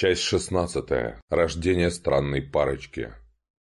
Часть шестнадцатая. Рождение странной парочки.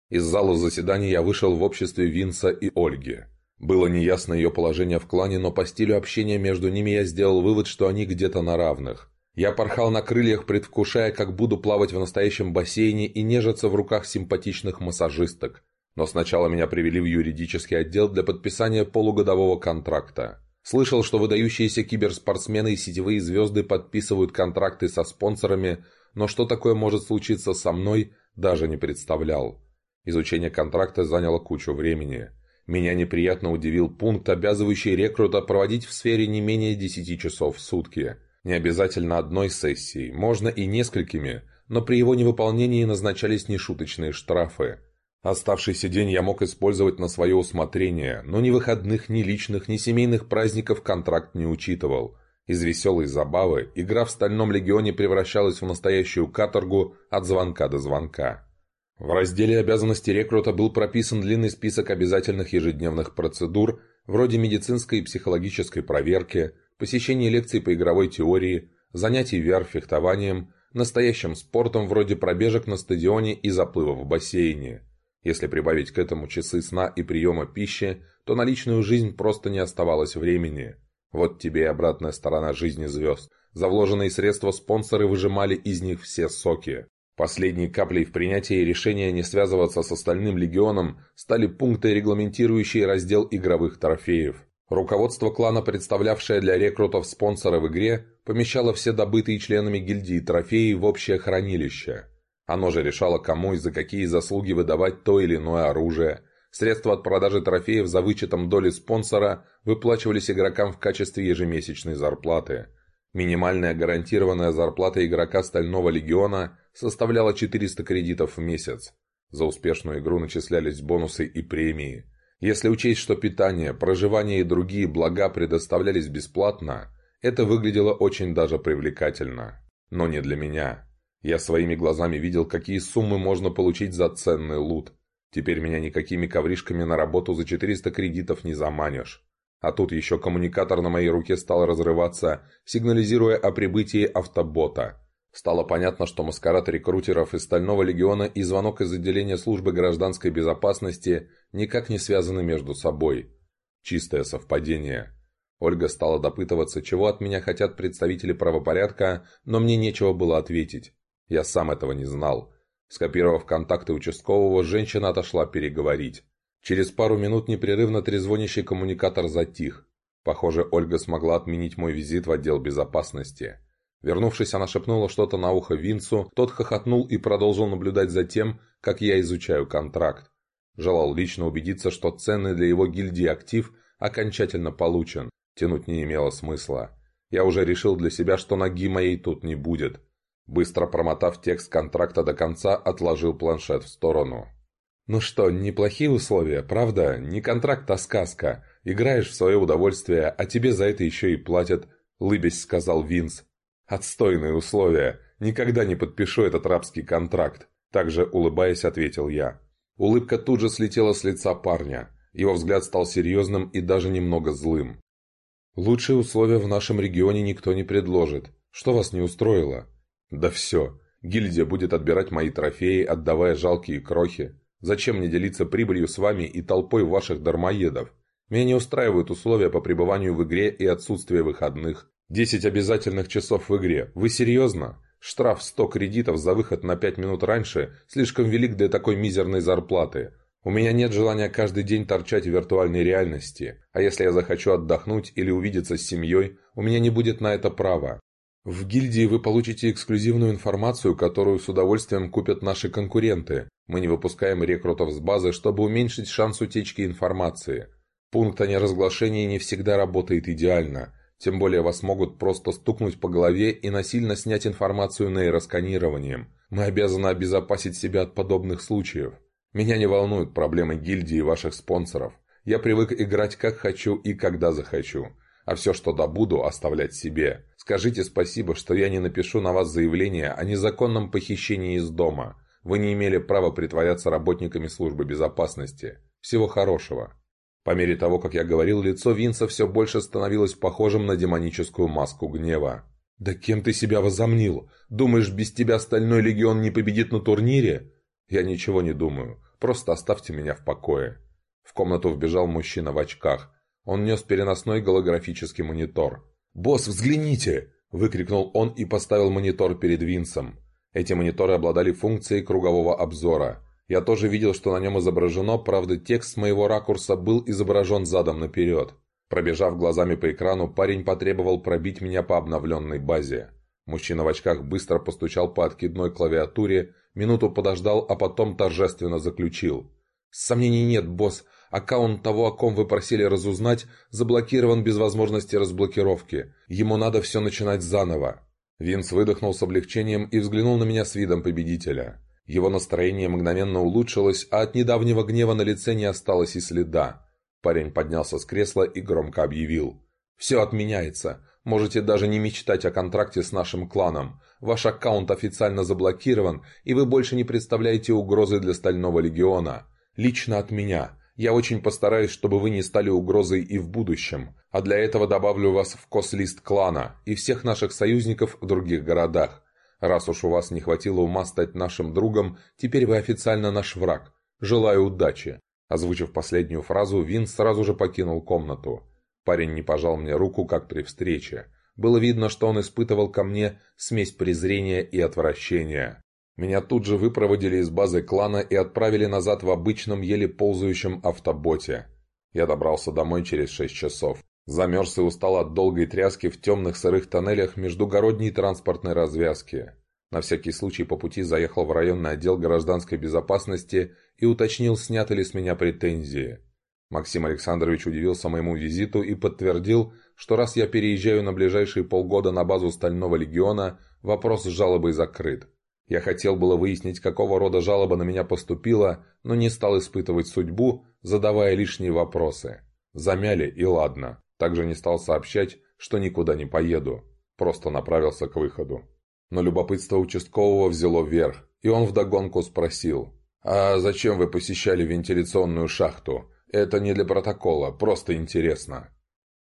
Из зала заседаний я вышел в обществе Винса и Ольги. Было неясно ее положение в клане, но по стилю общения между ними я сделал вывод, что они где-то на равных. Я порхал на крыльях, предвкушая, как буду плавать в настоящем бассейне и нежиться в руках симпатичных массажисток. Но сначала меня привели в юридический отдел для подписания полугодового контракта. Слышал, что выдающиеся киберспортсмены и сетевые звезды подписывают контракты со спонсорами, но что такое может случиться со мной, даже не представлял. Изучение контракта заняло кучу времени. Меня неприятно удивил пункт, обязывающий рекрута проводить в сфере не менее 10 часов в сутки. Не обязательно одной сессией, можно и несколькими, но при его невыполнении назначались нешуточные штрафы. Оставшийся день я мог использовать на свое усмотрение, но ни выходных, ни личных, ни семейных праздников контракт не учитывал. Из веселой забавы игра в Стальном Легионе превращалась в настоящую каторгу от звонка до звонка. В разделе обязанности рекрута был прописан длинный список обязательных ежедневных процедур, вроде медицинской и психологической проверки, посещения лекций по игровой теории, занятий VR-фехтованием, настоящим спортом вроде пробежек на стадионе и заплыва в бассейне. Если прибавить к этому часы сна и приема пищи, то на личную жизнь просто не оставалось времени. Вот тебе и обратная сторона жизни звезд. За вложенные средства спонсоры выжимали из них все соки. Последней каплей в принятии решения не связываться с остальным легионом стали пункты, регламентирующие раздел игровых трофеев. Руководство клана, представлявшее для рекрутов спонсора в игре, помещало все добытые членами гильдии трофеи в общее хранилище. Оно же решало, кому и за какие заслуги выдавать то или иное оружие – Средства от продажи трофеев за вычетом доли спонсора выплачивались игрокам в качестве ежемесячной зарплаты. Минимальная гарантированная зарплата игрока Стального Легиона составляла 400 кредитов в месяц. За успешную игру начислялись бонусы и премии. Если учесть, что питание, проживание и другие блага предоставлялись бесплатно, это выглядело очень даже привлекательно. Но не для меня. Я своими глазами видел, какие суммы можно получить за ценный лут – Теперь меня никакими ковришками на работу за 400 кредитов не заманишь. А тут еще коммуникатор на моей руке стал разрываться, сигнализируя о прибытии автобота. Стало понятно, что маскарад рекрутеров из Стального Легиона и звонок из отделения службы гражданской безопасности никак не связаны между собой. Чистое совпадение. Ольга стала допытываться, чего от меня хотят представители правопорядка, но мне нечего было ответить. Я сам этого не знал. Скопировав контакты участкового, женщина отошла переговорить. Через пару минут непрерывно трезвонящий коммуникатор затих. Похоже, Ольга смогла отменить мой визит в отдел безопасности. Вернувшись, она шепнула что-то на ухо Винцу, тот хохотнул и продолжил наблюдать за тем, как я изучаю контракт. Желал лично убедиться, что ценный для его гильдии актив окончательно получен. Тянуть не имело смысла. Я уже решил для себя, что ноги моей тут не будет. Быстро промотав текст контракта до конца, отложил планшет в сторону. «Ну что, неплохие условия, правда? Не контракт, а сказка. Играешь в свое удовольствие, а тебе за это еще и платят», — лыбясь сказал Винс. «Отстойные условия. Никогда не подпишу этот рабский контракт», — также улыбаясь, ответил я. Улыбка тут же слетела с лица парня. Его взгляд стал серьезным и даже немного злым. «Лучшие условия в нашем регионе никто не предложит. Что вас не устроило?» Да все. Гильдия будет отбирать мои трофеи, отдавая жалкие крохи. Зачем мне делиться прибылью с вами и толпой ваших дармоедов? Меня не устраивают условия по пребыванию в игре и отсутствие выходных. Десять обязательных часов в игре. Вы серьезно? Штраф 100 кредитов за выход на 5 минут раньше слишком велик для такой мизерной зарплаты. У меня нет желания каждый день торчать в виртуальной реальности, а если я захочу отдохнуть или увидеться с семьей, у меня не будет на это права. В гильдии вы получите эксклюзивную информацию, которую с удовольствием купят наши конкуренты. Мы не выпускаем рекрутов с базы, чтобы уменьшить шанс утечки информации. Пункт о неразглашении не всегда работает идеально. Тем более вас могут просто стукнуть по голове и насильно снять информацию нейросканированием. Мы обязаны обезопасить себя от подобных случаев. Меня не волнуют проблемы гильдии и ваших спонсоров. Я привык играть как хочу и когда захочу. А все, что добуду, оставлять себе. Скажите спасибо, что я не напишу на вас заявление о незаконном похищении из дома. Вы не имели права притворяться работниками службы безопасности. Всего хорошего». По мере того, как я говорил, лицо Винса все больше становилось похожим на демоническую маску гнева. «Да кем ты себя возомнил? Думаешь, без тебя Стальной Легион не победит на турнире?» «Я ничего не думаю. Просто оставьте меня в покое». В комнату вбежал мужчина в очках. Он нес переносной голографический монитор. «Босс, взгляните!» – выкрикнул он и поставил монитор перед Винсом. Эти мониторы обладали функцией кругового обзора. Я тоже видел, что на нем изображено, правда текст моего ракурса был изображен задом наперед. Пробежав глазами по экрану, парень потребовал пробить меня по обновленной базе. Мужчина в очках быстро постучал по откидной клавиатуре, минуту подождал, а потом торжественно заключил. «Сомнений нет, босс. Аккаунт того, о ком вы просили разузнать, заблокирован без возможности разблокировки. Ему надо все начинать заново». Винс выдохнул с облегчением и взглянул на меня с видом победителя. Его настроение мгновенно улучшилось, а от недавнего гнева на лице не осталось и следа. Парень поднялся с кресла и громко объявил. «Все отменяется. Можете даже не мечтать о контракте с нашим кланом. Ваш аккаунт официально заблокирован, и вы больше не представляете угрозы для Стального Легиона. Лично от меня. Я очень постараюсь, чтобы вы не стали угрозой и в будущем. А для этого добавлю вас в кос-лист клана и всех наших союзников в других городах. Раз уж у вас не хватило ума стать нашим другом, теперь вы официально наш враг. Желаю удачи. Озвучив последнюю фразу, Вин сразу же покинул комнату. Парень не пожал мне руку, как при встрече. Было видно, что он испытывал ко мне смесь презрения и отвращения. Меня тут же выпроводили из базы клана и отправили назад в обычном, еле ползающем автоботе. Я добрался домой через шесть часов. Замерз и устал от долгой тряски в темных сырых тоннелях междугородней транспортной развязки. На всякий случай по пути заехал в районный отдел гражданской безопасности и уточнил, сняты ли с меня претензии. Максим Александрович удивился моему визиту и подтвердил, что раз я переезжаю на ближайшие полгода на базу Стального Легиона, вопрос с жалобой закрыт. Я хотел было выяснить, какого рода жалоба на меня поступила, но не стал испытывать судьбу, задавая лишние вопросы. Замяли и ладно. Также не стал сообщать, что никуда не поеду. Просто направился к выходу. Но любопытство участкового взяло вверх, и он вдогонку спросил. «А зачем вы посещали вентиляционную шахту? Это не для протокола, просто интересно».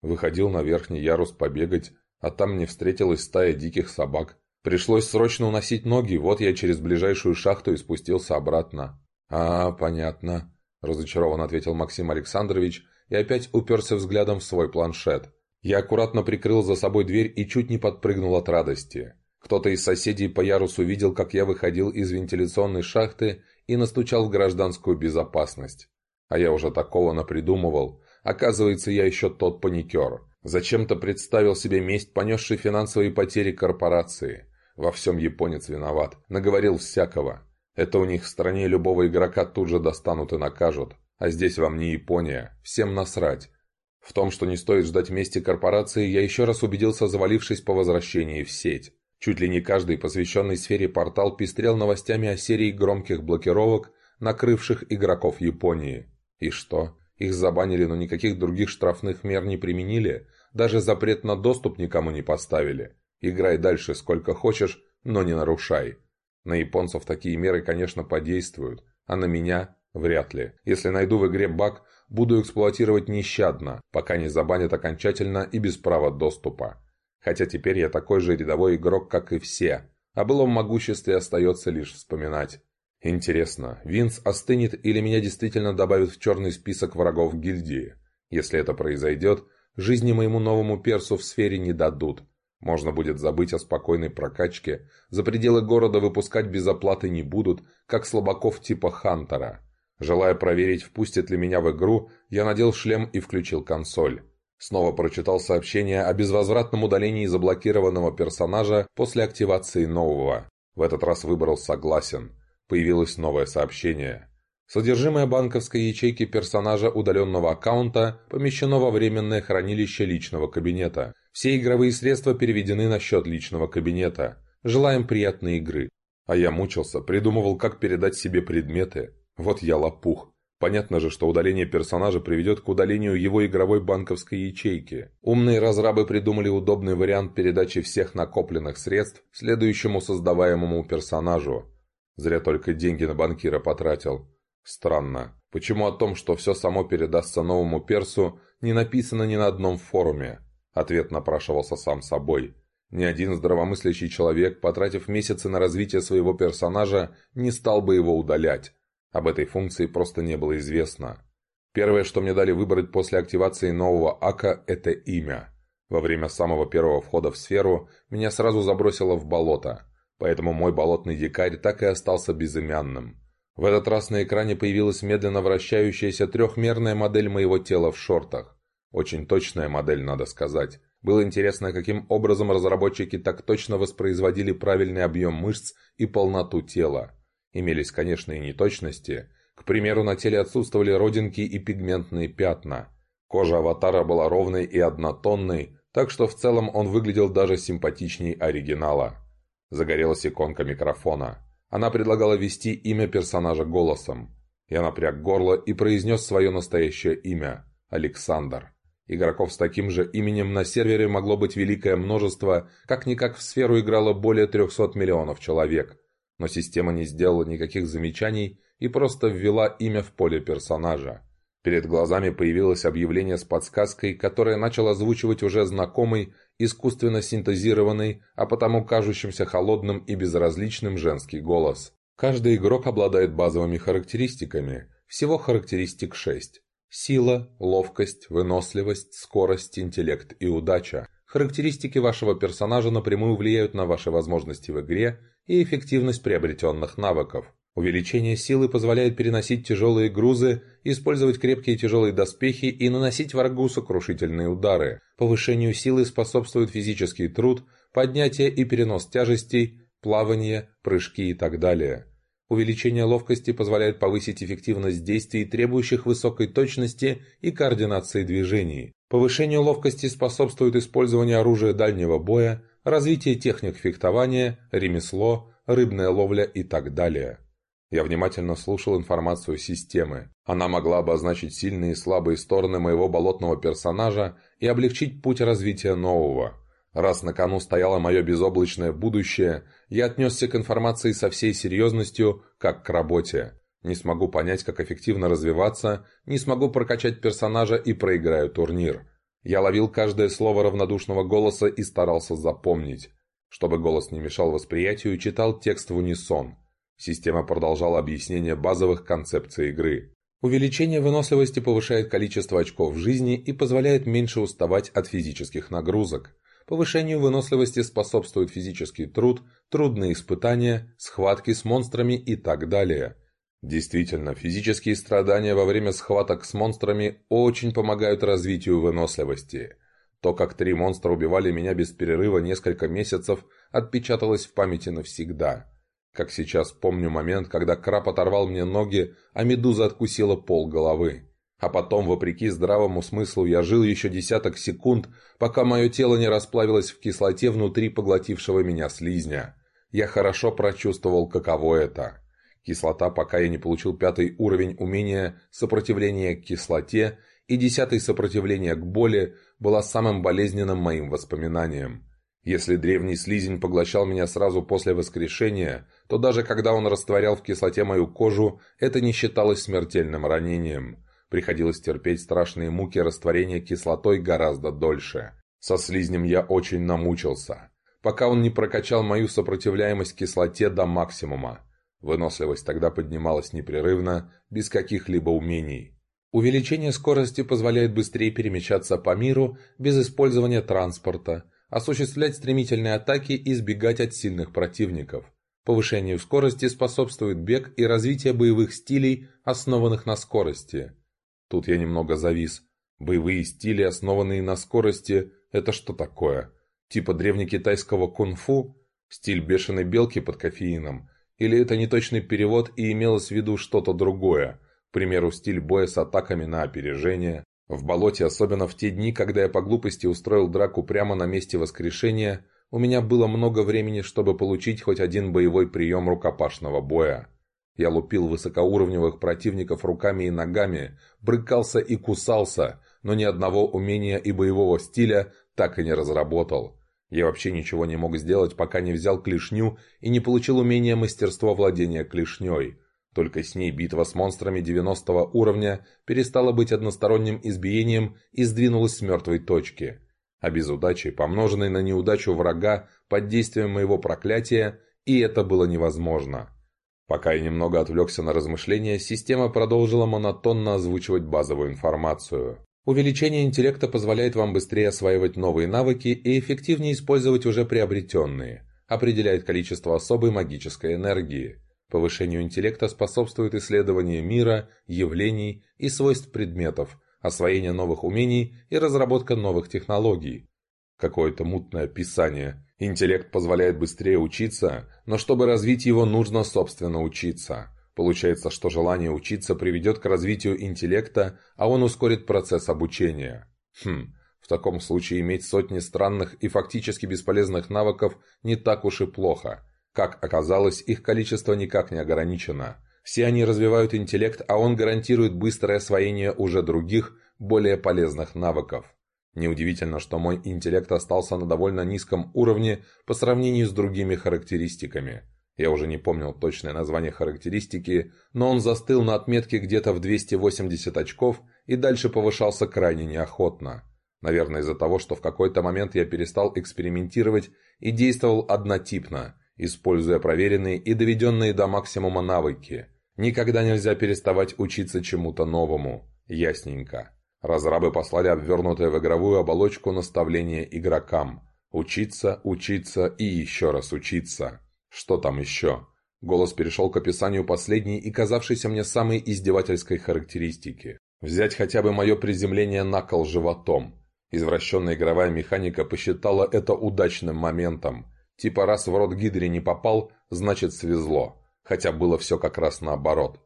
Выходил на верхний ярус побегать, а там мне встретилась стая диких собак. Пришлось срочно уносить ноги, вот я через ближайшую шахту и спустился обратно. «А, понятно», – разочарованно ответил Максим Александрович и опять уперся взглядом в свой планшет. Я аккуратно прикрыл за собой дверь и чуть не подпрыгнул от радости. Кто-то из соседей по ярусу видел, как я выходил из вентиляционной шахты и настучал в гражданскую безопасность. А я уже такого напридумывал. Оказывается, я еще тот паникер. Зачем-то представил себе месть, понесший финансовые потери корпорации. Во всем японец виноват. Наговорил всякого. Это у них в стране любого игрока тут же достанут и накажут. А здесь вам не Япония. Всем насрать. В том, что не стоит ждать мести корпорации, я еще раз убедился, завалившись по возвращении в сеть. Чуть ли не каждый посвященный сфере портал пестрел новостями о серии громких блокировок, накрывших игроков Японии. И что? Их забанили, но никаких других штрафных мер не применили? Даже запрет на доступ никому не поставили? Играй дальше сколько хочешь, но не нарушай. На японцев такие меры, конечно, подействуют, а на меня вряд ли. Если найду в игре баг, буду эксплуатировать нещадно, пока не забанят окончательно и без права доступа. Хотя теперь я такой же рядовой игрок, как и все. О былом могуществе остается лишь вспоминать. Интересно, Винс остынет или меня действительно добавят в черный список врагов гильдии? Если это произойдет, жизни моему новому персу в сфере не дадут. Можно будет забыть о спокойной прокачке, за пределы города выпускать без оплаты не будут, как слабаков типа Хантера. Желая проверить, впустят ли меня в игру, я надел шлем и включил консоль. Снова прочитал сообщение о безвозвратном удалении заблокированного персонажа после активации нового. В этот раз выбрал «Согласен». Появилось новое сообщение. Содержимое банковской ячейки персонажа удаленного аккаунта помещено во временное хранилище личного кабинета. Все игровые средства переведены на счет личного кабинета. Желаем приятной игры. А я мучился, придумывал, как передать себе предметы. Вот я лопух. Понятно же, что удаление персонажа приведет к удалению его игровой банковской ячейки. Умные разрабы придумали удобный вариант передачи всех накопленных средств следующему создаваемому персонажу. Зря только деньги на банкира потратил. Странно. Почему о том, что все само передастся новому персу, не написано ни на одном форуме? Ответ напрашивался сам собой. Ни один здравомыслящий человек, потратив месяцы на развитие своего персонажа, не стал бы его удалять. Об этой функции просто не было известно. Первое, что мне дали выбрать после активации нового АКа, это имя. Во время самого первого входа в сферу меня сразу забросило в болото, поэтому мой болотный дикарь так и остался безымянным. В этот раз на экране появилась медленно вращающаяся трехмерная модель моего тела в шортах. Очень точная модель, надо сказать. Было интересно, каким образом разработчики так точно воспроизводили правильный объем мышц и полноту тела. Имелись, конечно, и неточности. К примеру, на теле отсутствовали родинки и пигментные пятна. Кожа аватара была ровной и однотонной, так что в целом он выглядел даже симпатичней оригинала. Загорелась иконка микрофона. Она предлагала ввести имя персонажа голосом. Я напряг горло и произнес свое настоящее имя – Александр. Игроков с таким же именем на сервере могло быть великое множество, как-никак в сферу играло более 300 миллионов человек. Но система не сделала никаких замечаний и просто ввела имя в поле персонажа. Перед глазами появилось объявление с подсказкой, которое начал озвучивать уже знакомый, искусственно синтезированный, а потому кажущимся холодным и безразличным женский голос. Каждый игрок обладает базовыми характеристиками, всего характеристик 6. Сила, ловкость, выносливость, скорость, интеллект и удача. Характеристики вашего персонажа напрямую влияют на ваши возможности в игре и эффективность приобретенных навыков. Увеличение силы позволяет переносить тяжелые грузы, использовать крепкие тяжелые доспехи и наносить врагу сокрушительные удары. Повышению силы способствует физический труд, поднятие и перенос тяжестей, плавание, прыжки и так далее. Увеличение ловкости позволяет повысить эффективность действий, требующих высокой точности и координации движений. Повышению ловкости способствует использование оружия дальнего боя, развитие техник фехтования, ремесло, рыбная ловля и так далее. Я внимательно слушал информацию системы. Она могла обозначить сильные и слабые стороны моего болотного персонажа и облегчить путь развития нового – Раз на кону стояло мое безоблачное будущее, я отнесся к информации со всей серьезностью, как к работе. Не смогу понять, как эффективно развиваться, не смогу прокачать персонажа и проиграю турнир. Я ловил каждое слово равнодушного голоса и старался запомнить. Чтобы голос не мешал восприятию, читал текст в унисон. Система продолжала объяснение базовых концепций игры. Увеличение выносливости повышает количество очков жизни и позволяет меньше уставать от физических нагрузок. Повышению выносливости способствует физический труд, трудные испытания, схватки с монстрами и так далее. Действительно, физические страдания во время схваток с монстрами очень помогают развитию выносливости. То, как три монстра убивали меня без перерыва несколько месяцев, отпечаталось в памяти навсегда. Как сейчас помню момент, когда краб оторвал мне ноги, а медуза откусила пол головы. А потом, вопреки здравому смыслу, я жил еще десяток секунд, пока мое тело не расплавилось в кислоте внутри поглотившего меня слизня. Я хорошо прочувствовал, каково это. Кислота, пока я не получил пятый уровень умения сопротивления к кислоте и десятый сопротивления к боли, была самым болезненным моим воспоминанием. Если древний слизень поглощал меня сразу после воскрешения, то даже когда он растворял в кислоте мою кожу, это не считалось смертельным ранением. Приходилось терпеть страшные муки растворения кислотой гораздо дольше. Со слизнем я очень намучился, пока он не прокачал мою сопротивляемость кислоте до максимума. Выносливость тогда поднималась непрерывно, без каких-либо умений. Увеличение скорости позволяет быстрее перемещаться по миру без использования транспорта, осуществлять стремительные атаки и избегать от сильных противников. Повышению скорости способствует бег и развитие боевых стилей, основанных на скорости. Тут я немного завис. Боевые стили, основанные на скорости, это что такое? Типа древнекитайского кунг-фу? Стиль бешеной белки под кофеином? Или это неточный перевод и имелось в виду что-то другое? К примеру, стиль боя с атаками на опережение? В болоте, особенно в те дни, когда я по глупости устроил драку прямо на месте воскрешения, у меня было много времени, чтобы получить хоть один боевой прием рукопашного боя. Я лупил высокоуровневых противников руками и ногами, брыкался и кусался, но ни одного умения и боевого стиля так и не разработал. Я вообще ничего не мог сделать, пока не взял клешню и не получил умения мастерства владения клешней. Только с ней битва с монстрами 90 уровня перестала быть односторонним избиением и сдвинулась с мертвой точки. А без удачи, помноженной на неудачу врага под действием моего проклятия, и это было невозможно. Пока я немного отвлекся на размышления, система продолжила монотонно озвучивать базовую информацию. Увеличение интеллекта позволяет вам быстрее осваивать новые навыки и эффективнее использовать уже приобретенные. Определяет количество особой магической энергии. Повышению интеллекта способствует исследование мира, явлений и свойств предметов, освоение новых умений и разработка новых технологий. Какое-то мутное описание. Интеллект позволяет быстрее учиться, но чтобы развить его, нужно собственно учиться. Получается, что желание учиться приведет к развитию интеллекта, а он ускорит процесс обучения. Хм, в таком случае иметь сотни странных и фактически бесполезных навыков не так уж и плохо. Как оказалось, их количество никак не ограничено. Все они развивают интеллект, а он гарантирует быстрое освоение уже других, более полезных навыков. Неудивительно, что мой интеллект остался на довольно низком уровне по сравнению с другими характеристиками. Я уже не помнил точное название характеристики, но он застыл на отметке где-то в 280 очков и дальше повышался крайне неохотно. Наверное, из-за того, что в какой-то момент я перестал экспериментировать и действовал однотипно, используя проверенные и доведенные до максимума навыки. Никогда нельзя переставать учиться чему-то новому. Ясненько. Разрабы послали обвернутое в игровую оболочку наставление игрокам. Учиться, учиться и еще раз учиться. Что там еще? Голос перешел к описанию последней и казавшейся мне самой издевательской характеристики. Взять хотя бы мое приземление на кол животом. Извращенная игровая механика посчитала это удачным моментом. Типа раз в рот Гидре не попал, значит свезло. Хотя было все как раз наоборот.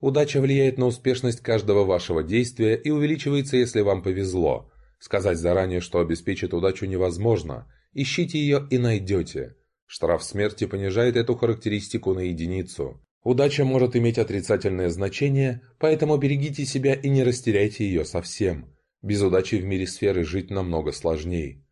Удача влияет на успешность каждого вашего действия и увеличивается, если вам повезло. Сказать заранее, что обеспечит удачу невозможно. Ищите ее и найдете. Штраф смерти понижает эту характеристику на единицу. Удача может иметь отрицательное значение, поэтому берегите себя и не растеряйте ее совсем. Без удачи в мире сферы жить намного сложнее.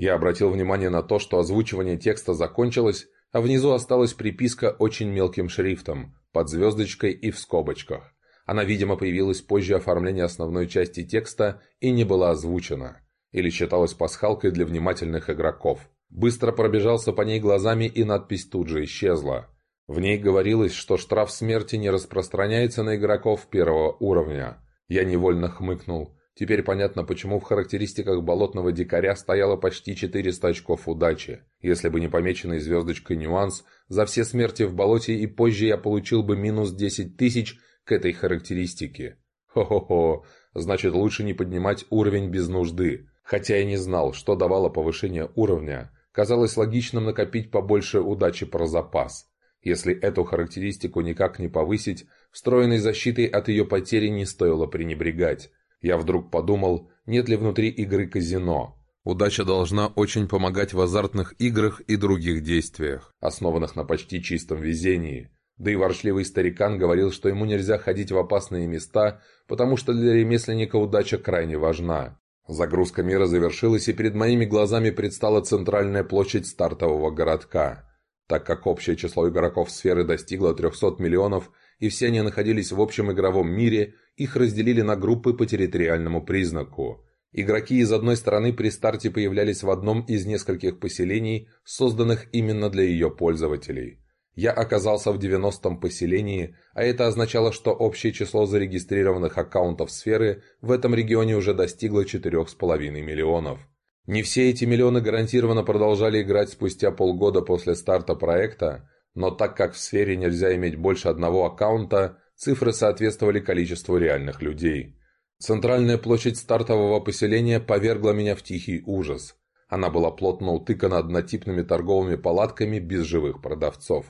Я обратил внимание на то, что озвучивание текста закончилось, а внизу осталась приписка очень мелким шрифтом под звездочкой и в скобочках. Она, видимо, появилась позже оформления основной части текста и не была озвучена. Или считалась пасхалкой для внимательных игроков. Быстро пробежался по ней глазами, и надпись тут же исчезла. В ней говорилось, что штраф смерти не распространяется на игроков первого уровня. Я невольно хмыкнул. Теперь понятно, почему в характеристиках болотного дикаря стояло почти 400 очков удачи. Если бы не помеченный звездочкой нюанс, за все смерти в болоте и позже я получил бы минус 10 тысяч к этой характеристике. Хо-хо-хо, значит лучше не поднимать уровень без нужды. Хотя я не знал, что давало повышение уровня, казалось логичным накопить побольше удачи про запас. Если эту характеристику никак не повысить, встроенной защитой от ее потери не стоило пренебрегать. Я вдруг подумал, нет ли внутри игры казино. Удача должна очень помогать в азартных играх и других действиях, основанных на почти чистом везении. Да и воршливый старикан говорил, что ему нельзя ходить в опасные места, потому что для ремесленника удача крайне важна. Загрузка мира завершилась, и перед моими глазами предстала центральная площадь стартового городка. Так как общее число игроков сферы достигло 300 миллионов, и все они находились в общем игровом мире, их разделили на группы по территориальному признаку. Игроки из одной стороны при старте появлялись в одном из нескольких поселений, созданных именно для ее пользователей. Я оказался в 90-м поселении, а это означало, что общее число зарегистрированных аккаунтов сферы в этом регионе уже достигло 4,5 миллионов. Не все эти миллионы гарантированно продолжали играть спустя полгода после старта проекта, но так как в сфере нельзя иметь больше одного аккаунта, цифры соответствовали количеству реальных людей. Центральная площадь стартового поселения повергла меня в тихий ужас. Она была плотно утыкана однотипными торговыми палатками без живых продавцов.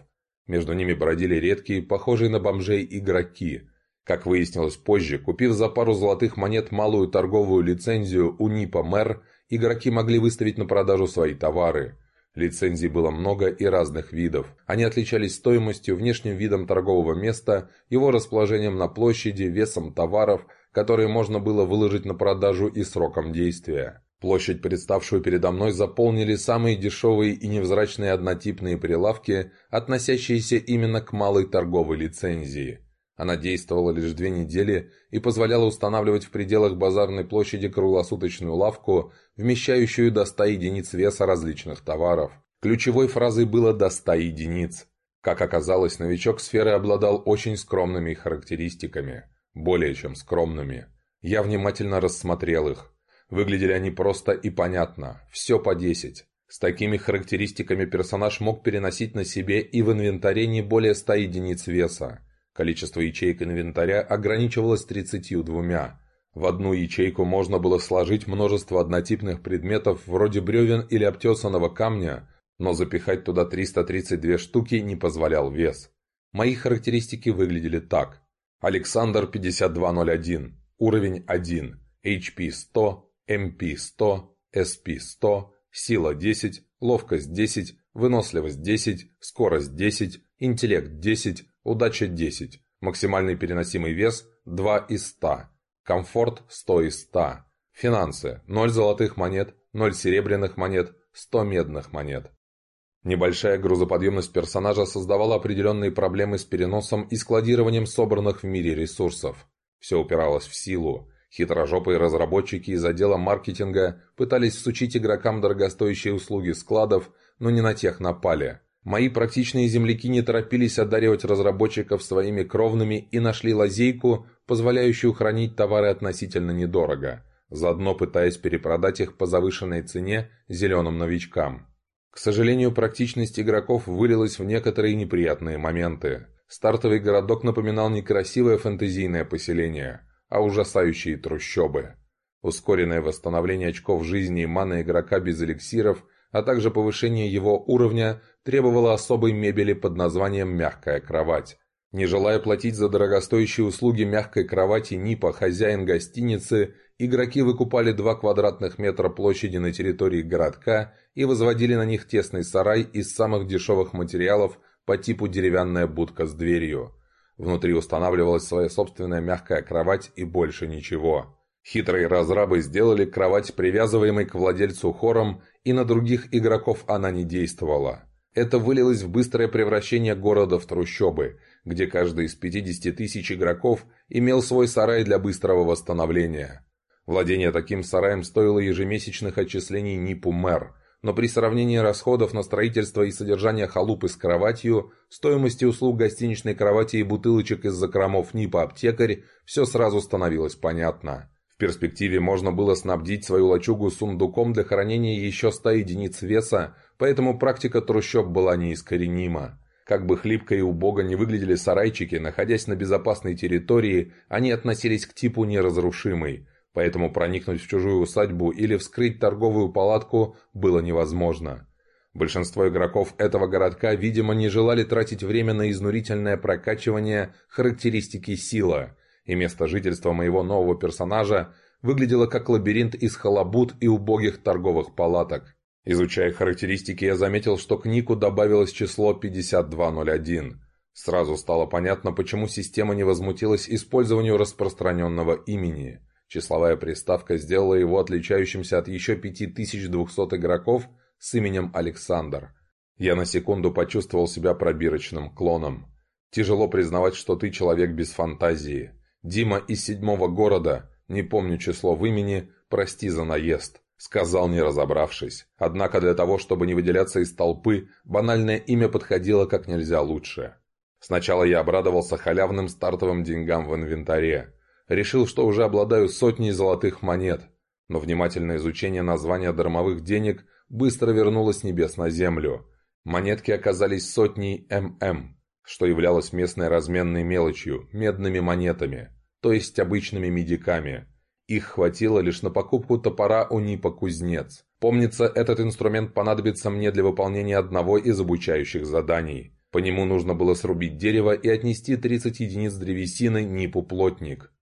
Между ними бродили редкие, похожие на бомжей, игроки. Как выяснилось позже, купив за пару золотых монет малую торговую лицензию у НИПа Мэр, игроки могли выставить на продажу свои товары – Лицензий было много и разных видов. Они отличались стоимостью, внешним видом торгового места, его расположением на площади, весом товаров, которые можно было выложить на продажу и сроком действия. Площадь, представшую передо мной, заполнили самые дешевые и невзрачные однотипные прилавки, относящиеся именно к малой торговой лицензии. Она действовала лишь две недели и позволяла устанавливать в пределах базарной площади круглосуточную лавку, вмещающую до 100 единиц веса различных товаров. Ключевой фразой было «до 100 единиц». Как оказалось, новичок сферы обладал очень скромными характеристиками. Более чем скромными. Я внимательно рассмотрел их. Выглядели они просто и понятно. Все по 10. С такими характеристиками персонаж мог переносить на себе и в инвентаре не более 100 единиц веса. Количество ячеек инвентаря ограничивалось 32. В одну ячейку можно было сложить множество однотипных предметов вроде бревен или обтесанного камня, но запихать туда 332 штуки не позволял вес. Мои характеристики выглядели так. Александр 5201, уровень 1, HP 100, MP 100, SP 100, сила 10, ловкость 10, выносливость 10, скорость 10, интеллект 10, удача 10, максимальный переносимый вес 2 из 100, комфорт 100 из 100, финансы 0 золотых монет, 0 серебряных монет, 100 медных монет. Небольшая грузоподъемность персонажа создавала определенные проблемы с переносом и складированием собранных в мире ресурсов. Все упиралось в силу. Хитрожопые разработчики из отдела маркетинга пытались всучить игрокам дорогостоящие услуги складов, но не на тех напали. Мои практичные земляки не торопились одаривать разработчиков своими кровными и нашли лазейку, позволяющую хранить товары относительно недорого, заодно пытаясь перепродать их по завышенной цене зеленым новичкам. К сожалению, практичность игроков вылилась в некоторые неприятные моменты. Стартовый городок напоминал не красивое фэнтезийное поселение, а ужасающие трущобы. Ускоренное восстановление очков жизни и маны игрока без эликсиров, а также повышение его уровня требовало особой мебели под названием «мягкая кровать». Не желая платить за дорогостоящие услуги мягкой кровати НИПа хозяин гостиницы, игроки выкупали 2 квадратных метра площади на территории городка и возводили на них тесный сарай из самых дешевых материалов по типу деревянная будка с дверью. Внутри устанавливалась своя собственная мягкая кровать и больше ничего. Хитрые разрабы сделали кровать привязываемой к владельцу хором, и на других игроков она не действовала. Это вылилось в быстрое превращение города в трущобы, где каждый из 50 тысяч игроков имел свой сарай для быстрого восстановления. Владение таким сараем стоило ежемесячных отчислений НИПу мэр, но при сравнении расходов на строительство и содержание халупы с кроватью, стоимости услуг гостиничной кровати и бутылочек из закромов НИПа аптекарь, все сразу становилось понятно. Перспективе можно было снабдить свою лачугу сундуком для хранения еще 100 единиц веса, поэтому практика трущоб была неискоренима. Как бы хлипко и убого не выглядели сарайчики, находясь на безопасной территории, они относились к типу неразрушимый, поэтому проникнуть в чужую усадьбу или вскрыть торговую палатку было невозможно. Большинство игроков этого городка, видимо, не желали тратить время на изнурительное прокачивание характеристики сила, и место жительства моего нового персонажа выглядело как лабиринт из халабут и убогих торговых палаток. Изучая характеристики, я заметил, что к нику добавилось число 5201. Сразу стало понятно, почему система не возмутилась использованию распространенного имени. Числовая приставка сделала его отличающимся от еще 5200 игроков с именем Александр. Я на секунду почувствовал себя пробирочным клоном. Тяжело признавать, что ты человек без фантазии. Дима из седьмого города, не помню число в имени, прости за наезд. Сказал, не разобравшись. Однако для того, чтобы не выделяться из толпы, банальное имя подходило как нельзя лучше. Сначала я обрадовался халявным стартовым деньгам в инвентаре. Решил, что уже обладаю сотней золотых монет. Но внимательное изучение названия дармовых денег быстро вернуло с небес на землю. Монетки оказались сотней ММ, что являлось местной разменной мелочью, медными монетами, то есть обычными медиками. Их хватило лишь на покупку топора у Нипа Кузнец. Помнится, этот инструмент понадобится мне для выполнения одного из обучающих заданий. По нему нужно было срубить дерево и отнести 30 единиц древесины Нипу Плотник.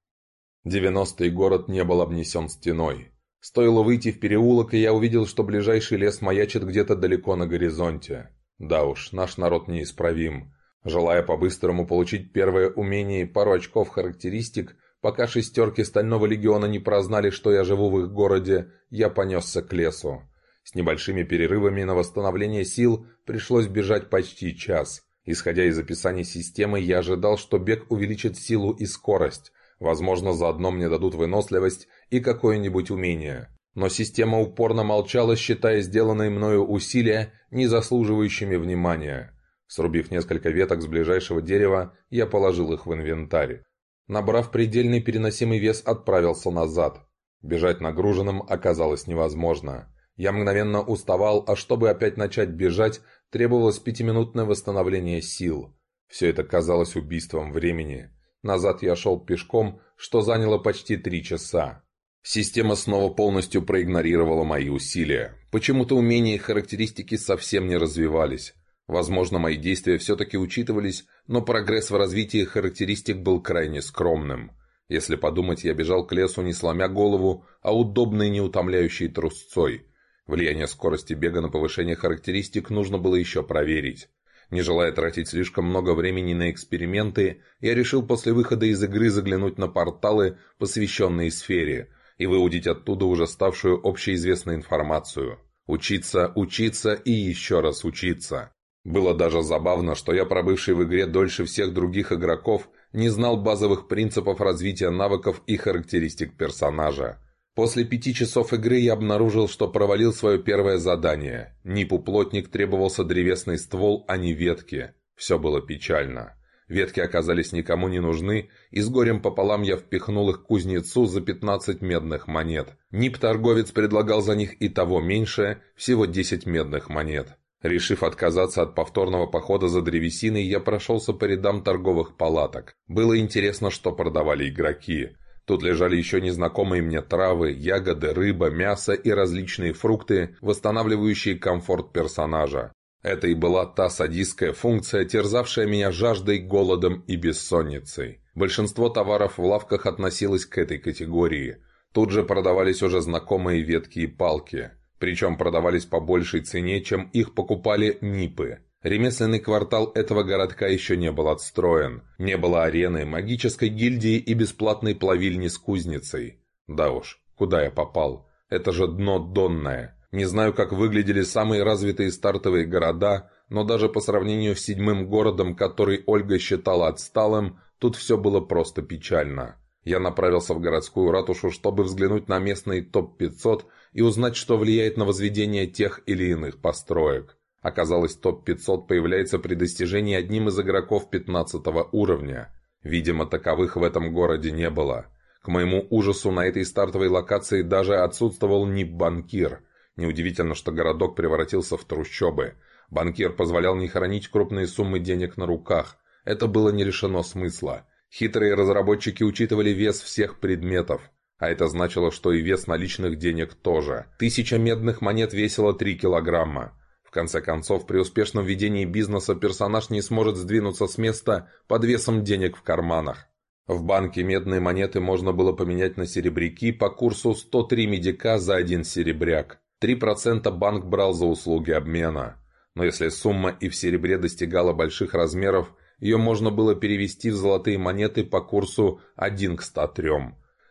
Девяностый город не был обнесен стеной. Стоило выйти в переулок, и я увидел, что ближайший лес маячит где-то далеко на горизонте. Да уж, наш народ неисправим. Желая по-быстрому получить первое умение и пару очков характеристик, Пока шестерки Стального Легиона не прознали, что я живу в их городе, я понесся к лесу. С небольшими перерывами на восстановление сил пришлось бежать почти час. Исходя из описаний системы, я ожидал, что бег увеличит силу и скорость. Возможно, заодно мне дадут выносливость и какое-нибудь умение. Но система упорно молчала, считая сделанные мною усилия не заслуживающими внимания. Срубив несколько веток с ближайшего дерева, я положил их в инвентарь. Набрав предельный переносимый вес, отправился назад. Бежать нагруженным оказалось невозможно. Я мгновенно уставал, а чтобы опять начать бежать, требовалось пятиминутное восстановление сил. Все это казалось убийством времени. Назад я шел пешком, что заняло почти три часа. Система снова полностью проигнорировала мои усилия. Почему-то умения и характеристики совсем не развивались. Возможно, мои действия все-таки учитывались, но прогресс в развитии характеристик был крайне скромным. Если подумать, я бежал к лесу не сломя голову, а удобной неутомляющей трусцой. Влияние скорости бега на повышение характеристик нужно было еще проверить. Не желая тратить слишком много времени на эксперименты, я решил после выхода из игры заглянуть на порталы, посвященные сфере, и выудить оттуда уже ставшую общеизвестной информацию. Учиться, учиться и еще раз учиться. Было даже забавно, что я, пробывший в игре дольше всех других игроков, не знал базовых принципов развития навыков и характеристик персонажа. После пяти часов игры я обнаружил, что провалил свое первое задание. Нипу плотник требовался древесный ствол, а не ветки. Все было печально. Ветки оказались никому не нужны, и с горем пополам я впихнул их кузнецу за 15 медных монет. Нип-торговец предлагал за них и того меньше, всего 10 медных монет. Решив отказаться от повторного похода за древесиной, я прошелся по рядам торговых палаток. Было интересно, что продавали игроки. Тут лежали еще незнакомые мне травы, ягоды, рыба, мясо и различные фрукты, восстанавливающие комфорт персонажа. Это и была та садистская функция, терзавшая меня жаждой, голодом и бессонницей. Большинство товаров в лавках относилось к этой категории. Тут же продавались уже знакомые ветки и палки. Причем продавались по большей цене, чем их покупали НИПы. Ремесленный квартал этого городка еще не был отстроен. Не было арены, магической гильдии и бесплатной плавильни с кузницей. Да уж, куда я попал? Это же дно донное. Не знаю, как выглядели самые развитые стартовые города, но даже по сравнению с седьмым городом, который Ольга считала отсталым, тут все было просто печально. Я направился в городскую ратушу, чтобы взглянуть на местный топ-500 и узнать, что влияет на возведение тех или иных построек. Оказалось, топ-500 появляется при достижении одним из игроков 15 уровня. Видимо, таковых в этом городе не было. К моему ужасу на этой стартовой локации даже отсутствовал НИП-банкир. Неудивительно, что городок превратился в трущобы. Банкир позволял не хранить крупные суммы денег на руках. Это было не лишено смысла. Хитрые разработчики учитывали вес всех предметов. А это значило, что и вес наличных денег тоже. Тысяча медных монет весила 3 килограмма. В конце концов, при успешном ведении бизнеса персонаж не сможет сдвинуться с места под весом денег в карманах. В банке медные монеты можно было поменять на серебряки по курсу 103 медика за один серебряк. 3% банк брал за услуги обмена. Но если сумма и в серебре достигала больших размеров, ее можно было перевести в золотые монеты по курсу 1 к 103.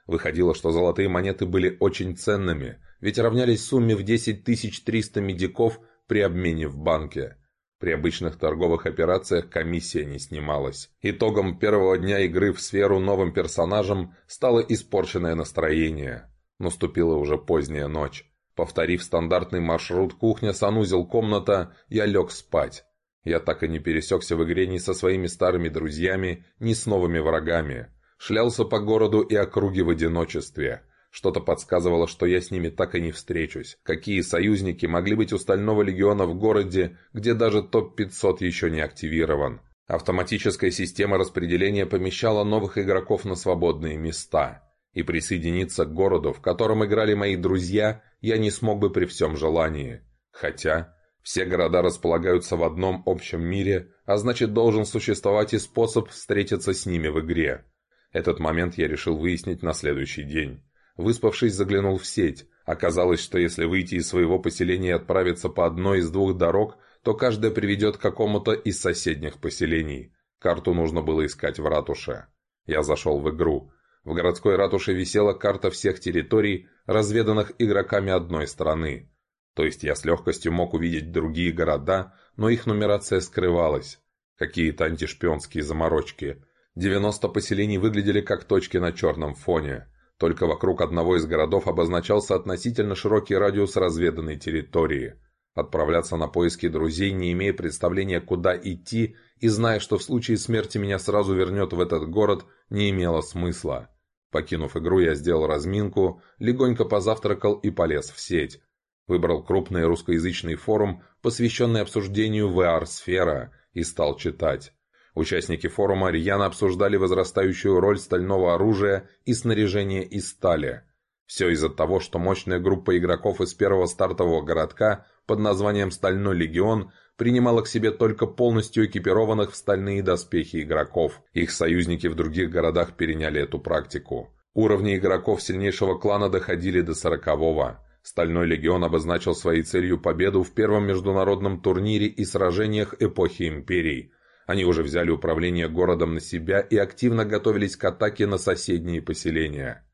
Выходило, что золотые монеты были очень ценными, ведь равнялись сумме в 10 300 медиков при обмене в банке. При обычных торговых операциях комиссия не снималась. Итогом первого дня игры в сферу новым персонажем стало испорченное настроение. Наступила уже поздняя ночь. Повторив стандартный маршрут кухня, санузел, комната, я лег спать. Я так и не пересекся в игре ни со своими старыми друзьями, ни с новыми врагами. Шлялся по городу и округе в одиночестве. Что-то подсказывало, что я с ними так и не встречусь. Какие союзники могли быть у Стального Легиона в городе, где даже топ-500 еще не активирован? Автоматическая система распределения помещала новых игроков на свободные места. И присоединиться к городу, в котором играли мои друзья, я не смог бы при всем желании. Хотя, все города располагаются в одном общем мире, а значит должен существовать и способ встретиться с ними в игре. Этот момент я решил выяснить на следующий день. Выспавшись, заглянул в сеть. Оказалось, что если выйти из своего поселения и отправиться по одной из двух дорог, то каждая приведет к какому-то из соседних поселений. Карту нужно было искать в ратуше. Я зашел в игру. В городской ратуше висела карта всех территорий, разведанных игроками одной страны. То есть я с легкостью мог увидеть другие города, но их нумерация скрывалась. Какие-то антишпионские заморочки. 90 поселений выглядели как точки на черном фоне. Только вокруг одного из городов обозначался относительно широкий радиус разведанной территории. Отправляться на поиски друзей, не имея представления, куда идти, и зная, что в случае смерти меня сразу вернет в этот город, не имело смысла. Покинув игру, я сделал разминку, легонько позавтракал и полез в сеть. Выбрал крупный русскоязычный форум, посвященный обсуждению VR-сфера, и стал читать. Участники форума рьяно обсуждали возрастающую роль стального оружия и снаряжения из стали. Все из-за того, что мощная группа игроков из первого стартового городка под названием «Стальной легион» принимала к себе только полностью экипированных в стальные доспехи игроков. Их союзники в других городах переняли эту практику. Уровни игроков сильнейшего клана доходили до сорокового. Стальной легион обозначил своей целью победу в первом международном турнире и сражениях эпохи империй. Они уже взяли управление городом на себя и активно готовились к атаке на соседние поселения.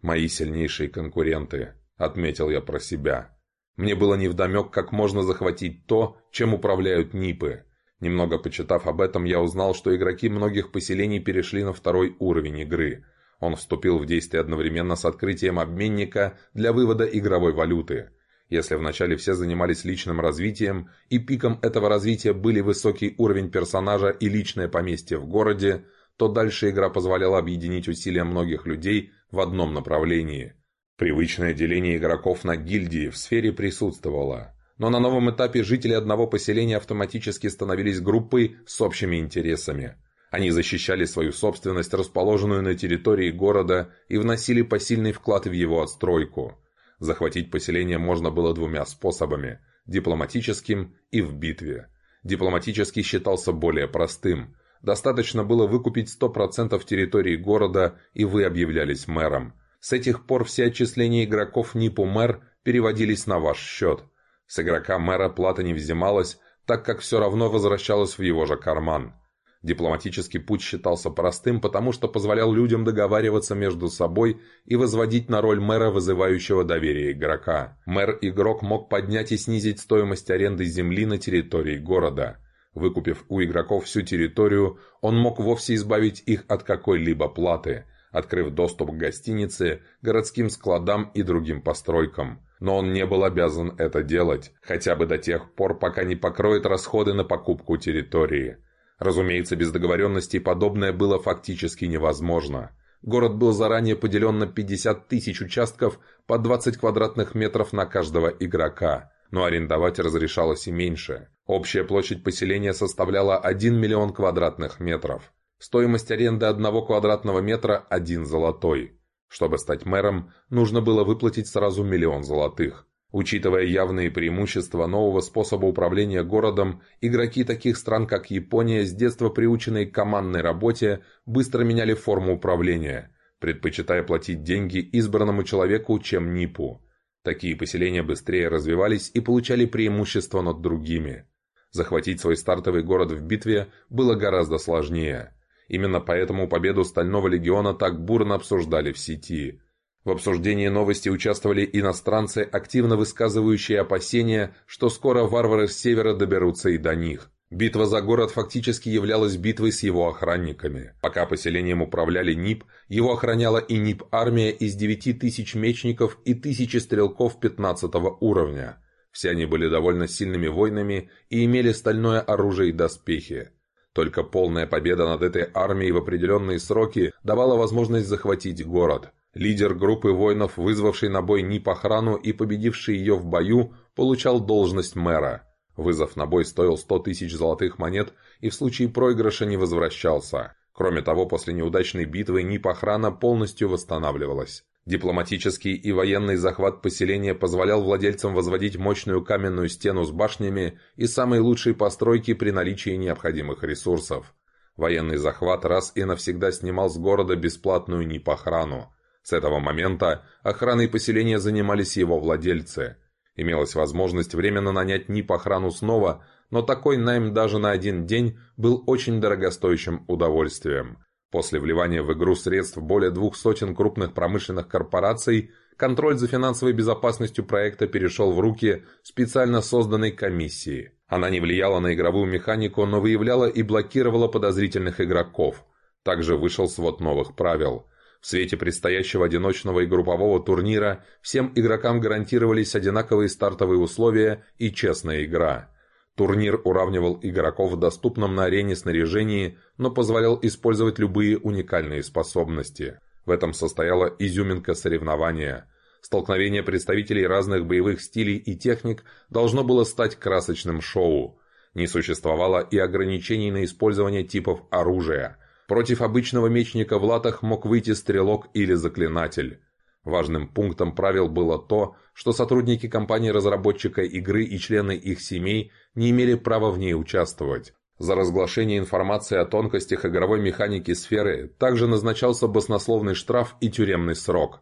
«Мои сильнейшие конкуренты», — отметил я про себя. Мне было невдомек, как можно захватить то, чем управляют НИПы. Немного почитав об этом, я узнал, что игроки многих поселений перешли на второй уровень игры — он вступил в действие одновременно с открытием обменника для вывода игровой валюты. Если вначале все занимались личным развитием, и пиком этого развития были высокий уровень персонажа и личное поместье в городе, то дальше игра позволяла объединить усилия многих людей в одном направлении. Привычное деление игроков на гильдии в сфере присутствовало. Но на новом этапе жители одного поселения автоматически становились группой с общими интересами – они защищали свою собственность, расположенную на территории города, и вносили посильный вклад в его отстройку. Захватить поселение можно было двумя способами – дипломатическим и в битве. Дипломатический считался более простым. Достаточно было выкупить 100% территории города, и вы объявлялись мэром. С этих пор все отчисления игроков НИПу мэр переводились на ваш счет. С игрока мэра плата не взималась, так как все равно возвращалась в его же карман – Дипломатический путь считался простым, потому что позволял людям договариваться между собой и возводить на роль мэра, вызывающего доверие игрока. Мэр-игрок мог поднять и снизить стоимость аренды земли на территории города. Выкупив у игроков всю территорию, он мог вовсе избавить их от какой-либо платы, открыв доступ к гостинице, городским складам и другим постройкам. Но он не был обязан это делать, хотя бы до тех пор, пока не покроет расходы на покупку территории. Разумеется, без договоренностей подобное было фактически невозможно. Город был заранее поделен на 50 тысяч участков по 20 квадратных метров на каждого игрока, но арендовать разрешалось и меньше. Общая площадь поселения составляла 1 миллион квадратных метров. Стоимость аренды одного квадратного метра – один золотой. Чтобы стать мэром, нужно было выплатить сразу миллион золотых. Учитывая явные преимущества нового способа управления городом, игроки таких стран, как Япония, с детства приученные к командной работе, быстро меняли форму управления, предпочитая платить деньги избранному человеку, чем НИПу. Такие поселения быстрее развивались и получали преимущество над другими. Захватить свой стартовый город в битве было гораздо сложнее. Именно поэтому победу Стального легиона так бурно обсуждали в сети – в обсуждении новости участвовали иностранцы, активно высказывающие опасения, что скоро варвары с севера доберутся и до них. Битва за город фактически являлась битвой с его охранниками. Пока поселением управляли НИП, его охраняла и НИП-армия из 9 тысяч мечников и тысячи стрелков 15 уровня. Все они были довольно сильными воинами и имели стальное оружие и доспехи. Только полная победа над этой армией в определенные сроки давала возможность захватить город. Лидер группы воинов, вызвавший на бой НИП охрану и победивший ее в бою, получал должность мэра. Вызов на бой стоил 100 тысяч золотых монет и в случае проигрыша не возвращался. Кроме того, после неудачной битвы НИП охрана полностью восстанавливалась. Дипломатический и военный захват поселения позволял владельцам возводить мощную каменную стену с башнями и самые лучшие постройки при наличии необходимых ресурсов. Военный захват раз и навсегда снимал с города бесплатную НИП-охрану. С этого момента охраной поселения занимались его владельцы. Имелась возможность временно нанять НИП охрану снова, но такой найм даже на один день был очень дорогостоящим удовольствием. После вливания в игру средств более двух сотен крупных промышленных корпораций, контроль за финансовой безопасностью проекта перешел в руки специально созданной комиссии. Она не влияла на игровую механику, но выявляла и блокировала подозрительных игроков. Также вышел свод новых правил. В свете предстоящего одиночного и группового турнира всем игрокам гарантировались одинаковые стартовые условия и честная игра. Турнир уравнивал игроков в доступном на арене снаряжении, но позволял использовать любые уникальные способности. В этом состояла изюминка соревнования. Столкновение представителей разных боевых стилей и техник должно было стать красочным шоу. Не существовало и ограничений на использование типов оружия. Против обычного мечника в латах мог выйти стрелок или заклинатель. Важным пунктом правил было то, что сотрудники компании-разработчика игры и члены их семей не имели права в ней участвовать. За разглашение информации о тонкостях игровой механики сферы также назначался баснословный штраф и тюремный срок.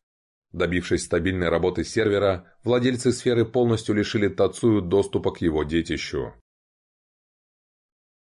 Добившись стабильной работы сервера, владельцы сферы полностью лишили Тацую доступа к его детищу.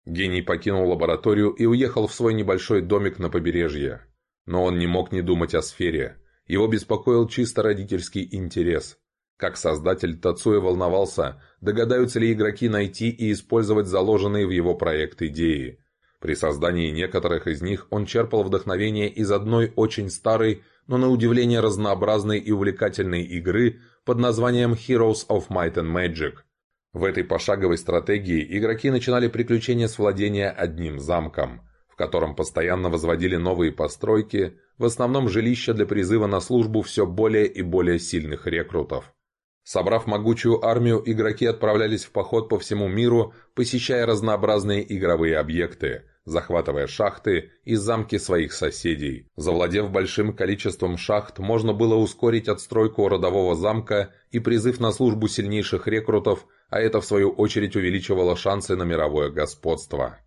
Гений покинул лабораторию и уехал в свой небольшой домик на побережье. Но он не мог не думать о сфере. Его беспокоил чисто родительский интерес. Как создатель, Тацуя волновался, догадаются ли игроки найти и использовать заложенные в его проект идеи. При создании некоторых из них он черпал вдохновение из одной очень старой, но на удивление разнообразной и увлекательной игры под названием Heroes of Might and Magic. В этой пошаговой стратегии игроки начинали приключения с владения одним замком, в котором постоянно возводили новые постройки, в основном жилища для призыва на службу все более и более сильных рекрутов. Собрав могучую армию, игроки отправлялись в поход по всему миру, посещая разнообразные игровые объекты, захватывая шахты и замки своих соседей. Завладев большим количеством шахт, можно было ускорить отстройку родового замка и призыв на службу сильнейших рекрутов, а это в свою очередь увеличивало шансы на мировое господство.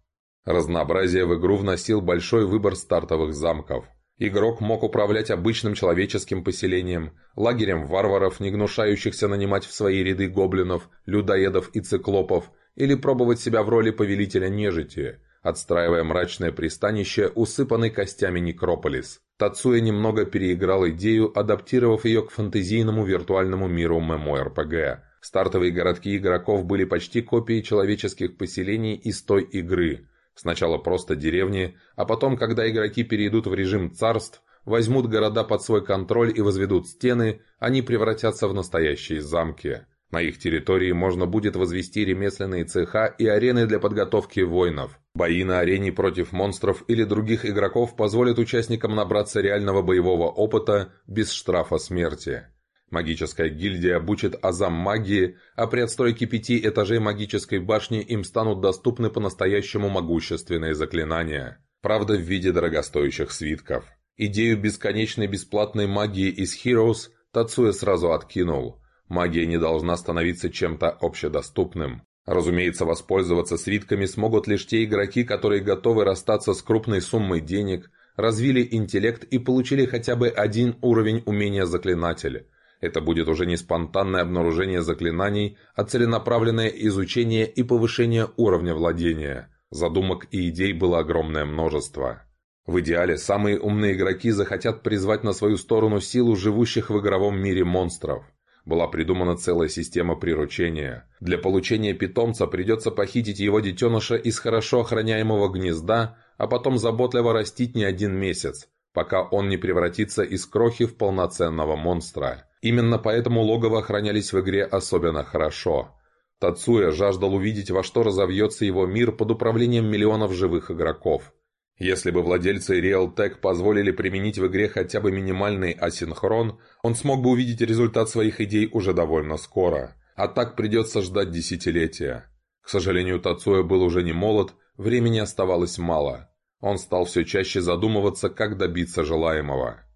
Разнообразие в игру вносил большой выбор стартовых замков – Игрок мог управлять обычным человеческим поселением, лагерем варваров, не гнушающихся нанимать в свои ряды гоблинов, людоедов и циклопов, или пробовать себя в роли повелителя нежити, отстраивая мрачное пристанище, усыпанный костями некрополис. Тацуя немного переиграл идею, адаптировав ее к фэнтезийному виртуальному миру MMORPG. Стартовые городки игроков были почти копией человеческих поселений из той игры – Сначала просто деревни, а потом, когда игроки перейдут в режим царств, возьмут города под свой контроль и возведут стены, они превратятся в настоящие замки. На их территории можно будет возвести ремесленные цеха и арены для подготовки воинов. Бои на арене против монстров или других игроков позволят участникам набраться реального боевого опыта без штрафа смерти. Магическая гильдия обучит азам магии, а при отстройке пяти этажей магической башни им станут доступны по-настоящему могущественные заклинания. Правда, в виде дорогостоящих свитков. Идею бесконечной бесплатной магии из Heroes Тацуя сразу откинул. Магия не должна становиться чем-то общедоступным. Разумеется, воспользоваться свитками смогут лишь те игроки, которые готовы расстаться с крупной суммой денег, развили интеллект и получили хотя бы один уровень умения заклинателя – это будет уже не спонтанное обнаружение заклинаний, а целенаправленное изучение и повышение уровня владения. Задумок и идей было огромное множество. В идеале самые умные игроки захотят призвать на свою сторону силу живущих в игровом мире монстров. Была придумана целая система приручения. Для получения питомца придется похитить его детеныша из хорошо охраняемого гнезда, а потом заботливо растить не один месяц, пока он не превратится из крохи в полноценного монстра. Именно поэтому логово охранялись в игре особенно хорошо. Тацуя жаждал увидеть, во что разовьется его мир под управлением миллионов живых игроков. Если бы владельцы Realtek позволили применить в игре хотя бы минимальный асинхрон, он смог бы увидеть результат своих идей уже довольно скоро. А так придется ждать десятилетия. К сожалению, Тацуя был уже не молод, времени оставалось мало. Он стал все чаще задумываться, как добиться желаемого.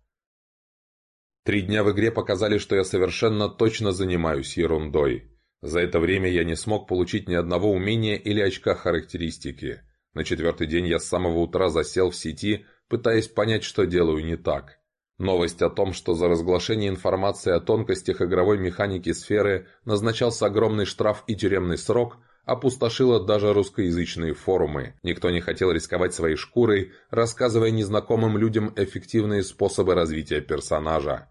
Три дня в игре показали, что я совершенно точно занимаюсь ерундой. За это время я не смог получить ни одного умения или очка характеристики. На четвертый день я с самого утра засел в сети, пытаясь понять, что делаю не так. Новость о том, что за разглашение информации о тонкостях игровой механики сферы назначался огромный штраф и тюремный срок, опустошила даже русскоязычные форумы. Никто не хотел рисковать своей шкурой, рассказывая незнакомым людям эффективные способы развития персонажа.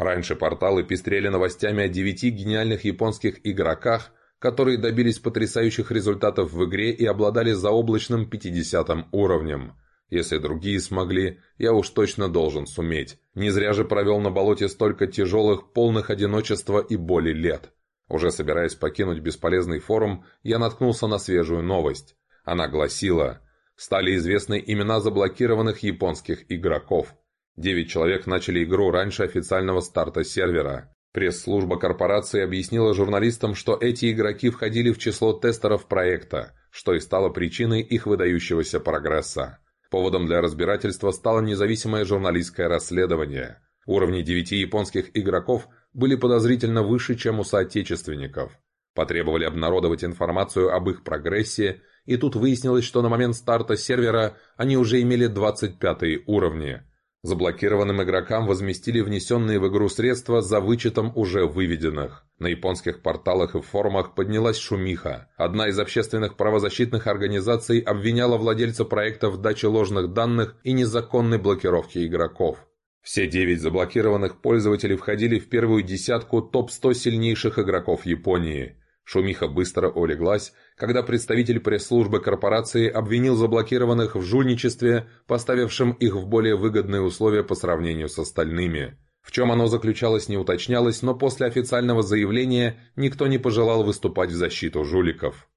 Раньше порталы пестрели новостями о девяти гениальных японских игроках, которые добились потрясающих результатов в игре и обладали заоблачным 50 уровнем. Если другие смогли, я уж точно должен суметь. Не зря же провел на болоте столько тяжелых, полных одиночества и боли лет. Уже собираясь покинуть бесполезный форум, я наткнулся на свежую новость. Она гласила, стали известны имена заблокированных японских игроков. Девять человек начали игру раньше официального старта сервера. Пресс-служба корпорации объяснила журналистам, что эти игроки входили в число тестеров проекта, что и стало причиной их выдающегося прогресса. Поводом для разбирательства стало независимое журналистское расследование. Уровни девяти японских игроков были подозрительно выше, чем у соотечественников. Потребовали обнародовать информацию об их прогрессе, и тут выяснилось, что на момент старта сервера они уже имели 25 уровни. Заблокированным игрокам возместили внесенные в игру средства за вычетом уже выведенных. На японских порталах и форумах поднялась шумиха. Одна из общественных правозащитных организаций обвиняла владельца проекта в даче ложных данных и незаконной блокировке игроков. Все девять заблокированных пользователей входили в первую десятку топ-100 сильнейших игроков Японии. Шумиха быстро улеглась, когда представитель пресс-службы корпорации обвинил заблокированных в жульничестве, поставившим их в более выгодные условия по сравнению с остальными. В чем оно заключалось не уточнялось, но после официального заявления никто не пожелал выступать в защиту жуликов.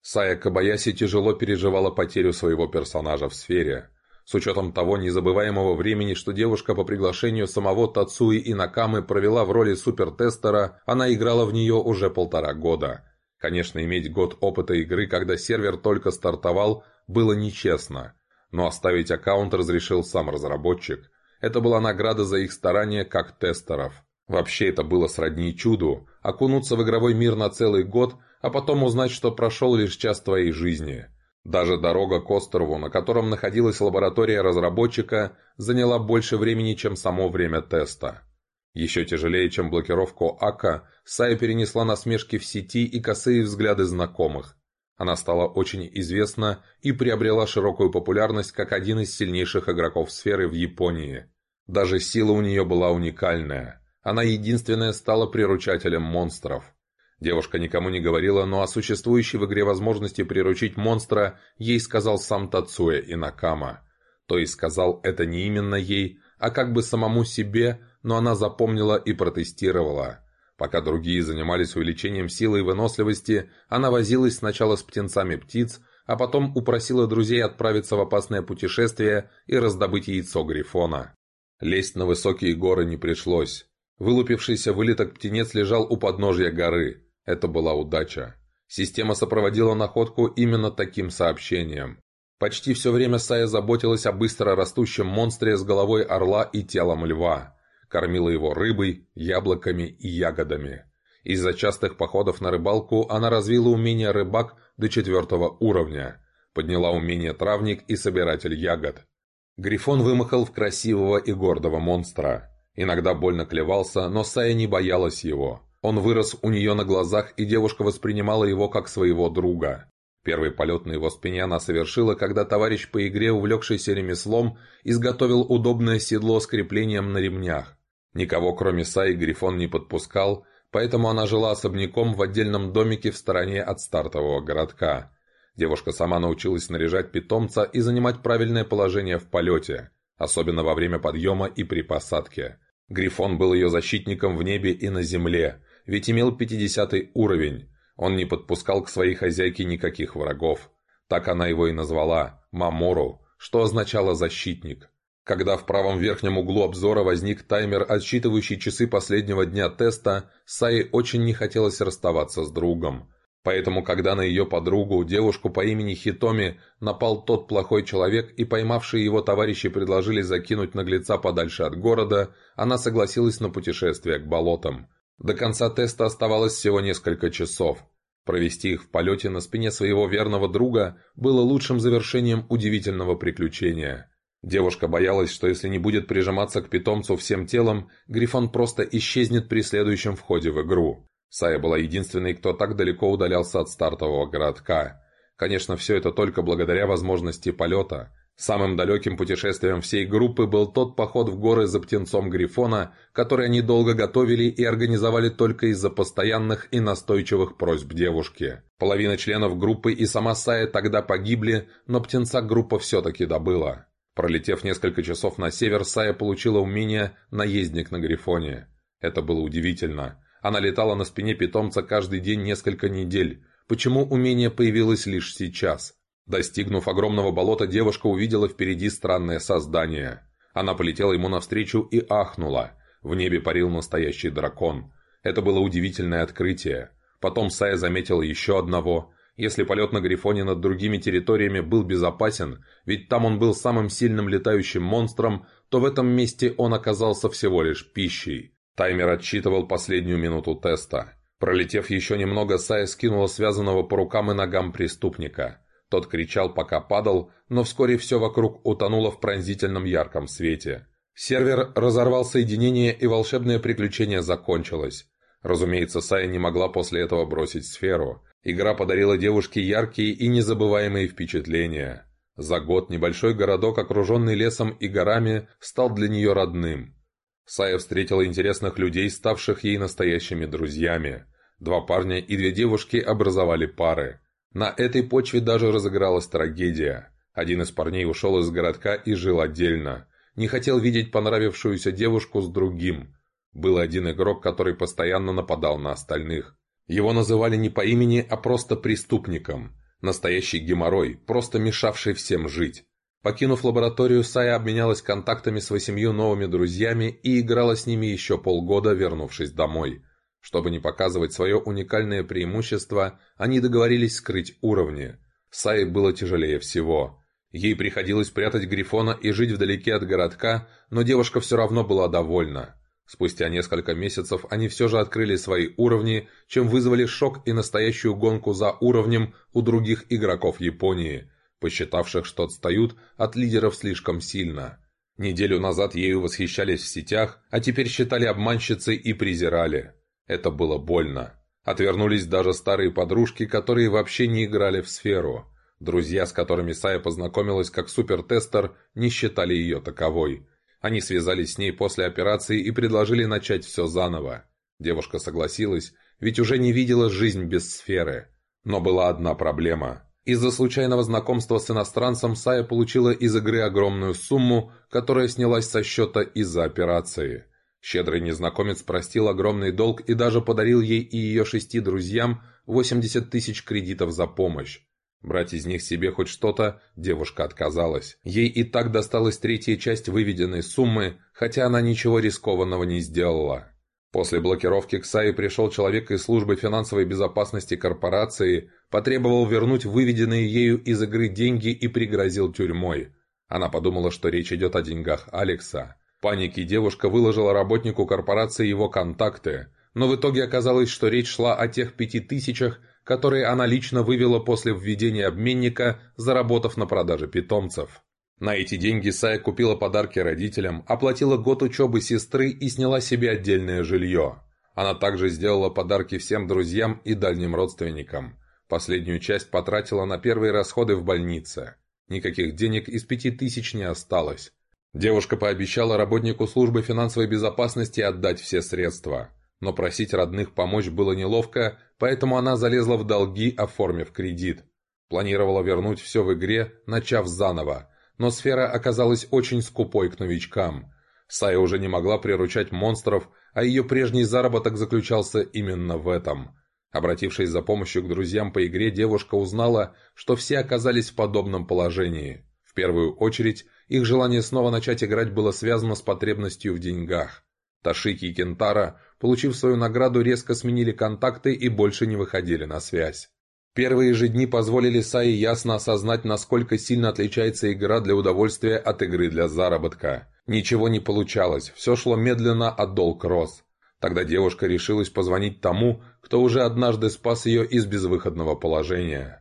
Сая Кабаяси тяжело переживала потерю своего персонажа в сфере. С учетом того незабываемого времени, что девушка по приглашению самого Тацуи и Накамы провела в роли супертестера, она играла в нее уже полтора года. Конечно, иметь год опыта игры, когда сервер только стартовал, было нечестно. Но оставить аккаунт разрешил сам разработчик. Это была награда за их старания как тестеров. Вообще это было сродни чуду, окунуться в игровой мир на целый год, а потом узнать, что прошел лишь час твоей жизни – даже дорога к острову, на котором находилась лаборатория разработчика, заняла больше времени, чем само время теста. Еще тяжелее, чем блокировку АКа, Сая перенесла насмешки в сети и косые взгляды знакомых. Она стала очень известна и приобрела широкую популярность как один из сильнейших игроков сферы в Японии. Даже сила у нее была уникальная. Она единственная стала приручателем монстров. Девушка никому не говорила, но о существующей в игре возможности приручить монстра ей сказал сам Тацуя Инакама. То есть сказал это не именно ей, а как бы самому себе, но она запомнила и протестировала. Пока другие занимались увеличением силы и выносливости, она возилась сначала с птенцами птиц, а потом упросила друзей отправиться в опасное путешествие и раздобыть яйцо Грифона. Лезть на высокие горы не пришлось. Вылупившийся вылеток птенец лежал у подножья горы. Это была удача. Система сопроводила находку именно таким сообщением. Почти все время Сая заботилась о быстро растущем монстре с головой орла и телом льва. Кормила его рыбой, яблоками и ягодами. Из-за частых походов на рыбалку она развила умение рыбак до четвертого уровня. Подняла умение травник и собиратель ягод. Грифон вымахал в красивого и гордого монстра. Иногда больно клевался, но Сая не боялась его. Он вырос у нее на глазах, и девушка воспринимала его как своего друга. Первый полет на его спине она совершила, когда товарищ по игре, увлекшийся ремеслом, изготовил удобное седло с креплением на ремнях. Никого, кроме Саи, Грифон не подпускал, поэтому она жила особняком в отдельном домике в стороне от стартового городка. Девушка сама научилась снаряжать питомца и занимать правильное положение в полете, особенно во время подъема и при посадке. Грифон был ее защитником в небе и на земле, ведь имел 50 уровень. Он не подпускал к своей хозяйке никаких врагов. Так она его и назвала – Мамору, что означало «защитник». Когда в правом верхнем углу обзора возник таймер, отсчитывающий часы последнего дня теста, Саи очень не хотелось расставаться с другом. Поэтому, когда на ее подругу, девушку по имени Хитоми, напал тот плохой человек и поймавшие его товарищи предложили закинуть наглеца подальше от города, она согласилась на путешествие к болотам. До конца теста оставалось всего несколько часов. Провести их в полете на спине своего верного друга было лучшим завершением удивительного приключения. Девушка боялась, что если не будет прижиматься к питомцу всем телом, Грифон просто исчезнет при следующем входе в игру. Сая была единственной, кто так далеко удалялся от стартового городка. Конечно, все это только благодаря возможности полета. Самым далеким путешествием всей группы был тот поход в горы за птенцом Грифона, который они долго готовили и организовали только из-за постоянных и настойчивых просьб девушки. Половина членов группы и сама Сая тогда погибли, но птенца группа все-таки добыла. Пролетев несколько часов на север, Сая получила умение «наездник на Грифоне». Это было удивительно. Она летала на спине питомца каждый день несколько недель. Почему умение появилось лишь сейчас? Достигнув огромного болота, девушка увидела впереди странное создание. Она полетела ему навстречу и ахнула. В небе парил настоящий дракон. Это было удивительное открытие. Потом Сая заметила еще одного. Если полет на Грифоне над другими территориями был безопасен, ведь там он был самым сильным летающим монстром, то в этом месте он оказался всего лишь пищей. Таймер отсчитывал последнюю минуту теста. Пролетев еще немного, Сая скинула связанного по рукам и ногам преступника. Тот кричал, пока падал, но вскоре все вокруг утонуло в пронзительном ярком свете. Сервер разорвал соединение, и волшебное приключение закончилось. Разумеется, Сая не могла после этого бросить сферу. Игра подарила девушке яркие и незабываемые впечатления. За год небольшой городок, окруженный лесом и горами, стал для нее родным. Сая встретила интересных людей, ставших ей настоящими друзьями. Два парня и две девушки образовали пары. На этой почве даже разыгралась трагедия. Один из парней ушел из городка и жил отдельно. Не хотел видеть понравившуюся девушку с другим. Был один игрок, который постоянно нападал на остальных. Его называли не по имени, а просто преступником. Настоящий геморрой, просто мешавший всем жить. Покинув лабораторию, Сая обменялась контактами с восемью новыми друзьями и играла с ними еще полгода, вернувшись домой. Чтобы не показывать свое уникальное преимущество, они договорились скрыть уровни. Сае было тяжелее всего. Ей приходилось прятать Грифона и жить вдалеке от городка, но девушка все равно была довольна. Спустя несколько месяцев они все же открыли свои уровни, чем вызвали шок и настоящую гонку за уровнем у других игроков Японии, посчитавших, что отстают от лидеров слишком сильно. Неделю назад ею восхищались в сетях, а теперь считали обманщицей и презирали. Это было больно. Отвернулись даже старые подружки, которые вообще не играли в сферу. Друзья, с которыми Сая познакомилась как супертестер, не считали ее таковой. Они связались с ней после операции и предложили начать все заново. Девушка согласилась, ведь уже не видела жизнь без сферы. Но была одна проблема. Из-за случайного знакомства с иностранцем Сая получила из игры огромную сумму, которая снялась со счета из-за операции. Щедрый незнакомец простил огромный долг и даже подарил ей и ее шести друзьям 80 тысяч кредитов за помощь. Брать из них себе хоть что-то девушка отказалась. Ей и так досталась третья часть выведенной суммы, хотя она ничего рискованного не сделала. После блокировки к Сае пришел человек из службы финансовой безопасности корпорации, потребовал вернуть выведенные ею из игры деньги и пригрозил тюрьмой. Она подумала, что речь идет о деньгах Алекса панике девушка выложила работнику корпорации его контакты, но в итоге оказалось, что речь шла о тех пяти тысячах, которые она лично вывела после введения обменника, заработав на продаже питомцев. На эти деньги Сая купила подарки родителям, оплатила год учебы сестры и сняла себе отдельное жилье. Она также сделала подарки всем друзьям и дальним родственникам. Последнюю часть потратила на первые расходы в больнице. Никаких денег из пяти тысяч не осталось. Девушка пообещала работнику службы финансовой безопасности отдать все средства. Но просить родных помочь было неловко, поэтому она залезла в долги, оформив кредит. Планировала вернуть все в игре, начав заново, но сфера оказалась очень скупой к новичкам. Сая уже не могла приручать монстров, а ее прежний заработок заключался именно в этом. Обратившись за помощью к друзьям по игре, девушка узнала, что все оказались в подобном положении. В первую очередь, их желание снова начать играть было связано с потребностью в деньгах. Ташики и Кентара, получив свою награду, резко сменили контакты и больше не выходили на связь. Первые же дни позволили Саи ясно осознать, насколько сильно отличается игра для удовольствия от игры для заработка. Ничего не получалось, все шло медленно, а долг рос. Тогда девушка решилась позвонить тому, кто уже однажды спас ее из безвыходного положения.